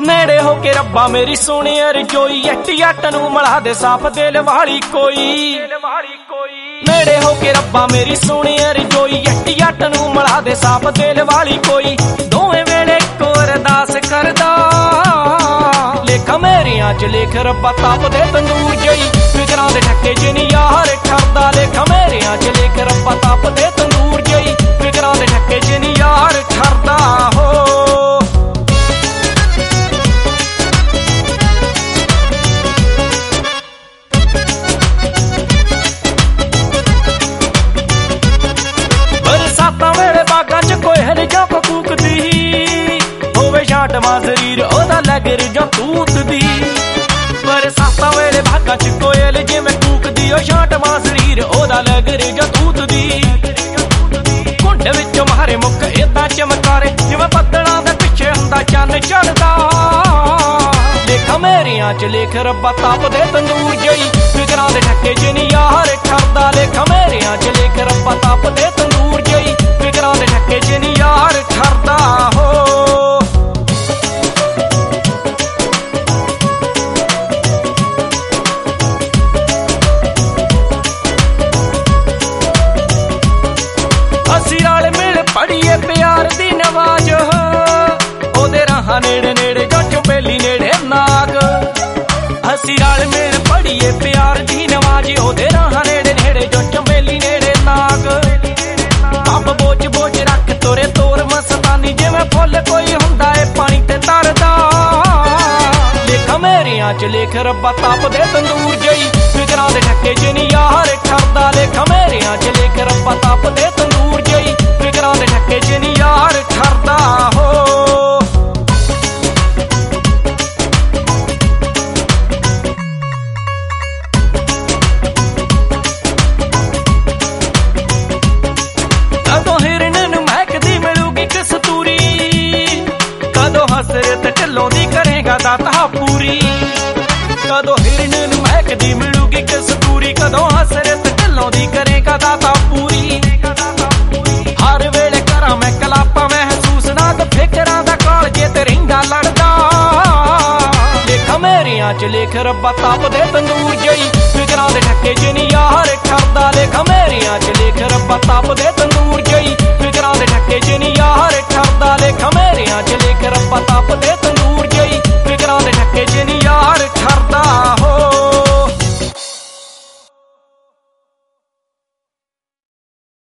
ਨੇੜੇ ਹੋ ਕੇ ਰੱਬਾ ਮੇਰੀ ਸੋਹਣੀ ਰਜੋਈ ਐਟੀ ਅੱਟ ਨੂੰ ਮਲਾ ਦੇ ਸਾਫ਼ ਦਿਲ ਵਾਲੀ ਕੋਈ। ਨੇੜੇ ਹੋ ਕੇ ਰੱਬਾ ਮੇਰੀ ਸੋਹਣੀ ਰਜੋਈ ਐਟੀ ਅੱਟ ਨੂੰ ਮਲਾ ਦੇ ਸਾਫ਼ ਦਿਲ ਵਾਲੀ ਕੋਈ। ਦੋਵੇਂ ਵੇਲੇ ਕੋ ਅਰਦਾਸ ਕਰਦਾ। ਲੇਖ ਮੇਰੀਆਂ ਚ ਲੇਖ ਰੱਬਾ ਤਾਪ ਦੇ ਤੰਦੂਰ ਜਈ। ਫਿਕਰਾਂ ਦੇ ਠੱਕੇ ਚ ਨਹੀਂ ਯਾਰ ਠਰਦਾ ਲੇਖ ਮੇਰੀਆਂ ਚ ਲੇਖ, ਰੱਬਾ ਤਾਪ ਦੇ ਤੰਦੂਰ ਜਈ। ਫਿਕਰਾਂ ਦੇ ਠੱਕੇ ਚ ਨਹੀਂ ਯਾਰ ਠਰਦਾ ਹੋ। ਬਰਸਾਤਾਂ ਵੇਲੇ ਬਾਗਾਂ 'ਚ ਕੋਇਲ ਜਾਂ ਕੂਕਦੀ ਹੋਵੇ ਛਾਟ ਸਰੀਰ, ਉਹਦਾ ਲੱਗਰ ਜਾਂ ਤੂਤਦੀ। ਬਰਸਾਤਾਂ ਵੇਲੇ ਬਾਗਾਂ 'ਚ ਕੋਈ ਸਰੀਰ ਉਹਦਾ ਲੱਗਰ ਜਾਂ ਕੁੰਡ ਵਿੱਚੋਂ ਮਾਰੇ ਮੁੱਕ ਏਦਾਂ ਚਮਕਾਰੇ ਜਿਵੇਂ ਬੱਦਲਾਂ ਦੇ ਪਿੱਛੇ ਹੁੰਦਾ ਚੰਨ ਚੜਦਾ। ਲੇਖ ਮੇਰੀਆਂ ਚ ਲੇਖ ਰੱਬਾ ਤਾਪਦੇ ਤੰਦੂਰ ਜਈ। ਫਿਕਰਾਂ ਦੇ ਠੱਕੇ ਚ ਨਹੀਂ ਯਾਰ ਠਰਦਾ ਲੇਖ ਮੇਰੀਆਂ ਚ ਲੇਖ ਰੱਬਾ ਤਾਪ ਦੇ ਤੰਦੂਰ ਜਈ। ਉਹਦੇ ਨੇੜੇ ਨੇੜੇ ਜੋ ਚੁਬੇਲੀ ਨੇੜੇ ਨਾਗ। ਅਸੀਂ ਰਲ ਮਿਲ ਪੜੀਏ ਪਿਆਰ ਦੀ ਨਵਾਜ਼, ਉਹਦੇ ਰਾਹਾਂ ਨੇੜੇ ਨੇੜੇ ਜੋ ਚੁਬੇਲੀ ਨੇੜੇ ਨਾਗ। ਅੱਬ ਬੋਝ ਬੋਚ ਰੱਖ ਤੋਰੇ ਤੋਰ ਮਸਤਾਨੀ, ਜਿਵੇਂ ਫੁੱਲ ਕੋਈ ਹੁੰਦਾ ਏ ਪਾਣੀ ਤੇ ਤਰਦਾ। ਲੇਖ ਮੇਰੀਆਂ ਚ ਲੇਖ ਰੱਬਾ, ਤਾਪ ਦੇ ਤੰਦੂਰ ਜਈ, ਫਿਕਰਾਂ ਦੇ ਠੱਕੇ ਕਦੋਂ ਹਸਰਤ ਢਿੱਲੋਂ ਦੀ ਕਰੇਗਾ ਦਾਤਾ ਪੂਰੀ। ਕਦੋਂ ਹਿਰਨ ਨੂੰ ਮਹਿਕਦੀ ਮਿਲੂਗੀ ਕਸਤੂਰੀ ਕਦੋਂ ਹਸਰਤ ਢਿੱਲੋਂ ਦੀ ਕਰੇਗਾ ਦਾਤਾ ਪੂਰੀ। ਹਰ ਵੇਲੇ ਕਰਾਂ ਮੈਂ ਕਲਾਪਾਂ, ਮਹਿਸੂਸ ਨਾ ਤੇ ਫਿਕਰਾਂ ਦਾ ਕਾਲਜੇ ਤੇ ਰਹਿੰਦਾ ਲੜਦਾ। ਲੇਖ ਮੇਰੀਆਂ ਚ ਲੇਖ ਰੱਬਾ, ਤਾਪ ਦੇ ਤੰਦੂਰ ਜਈ। ਫਿਕਰਾਂ ਦੇ ਠੱਕੇ ਚ ਨਹੀਂ ਯਾਰ ਠਰਦਾ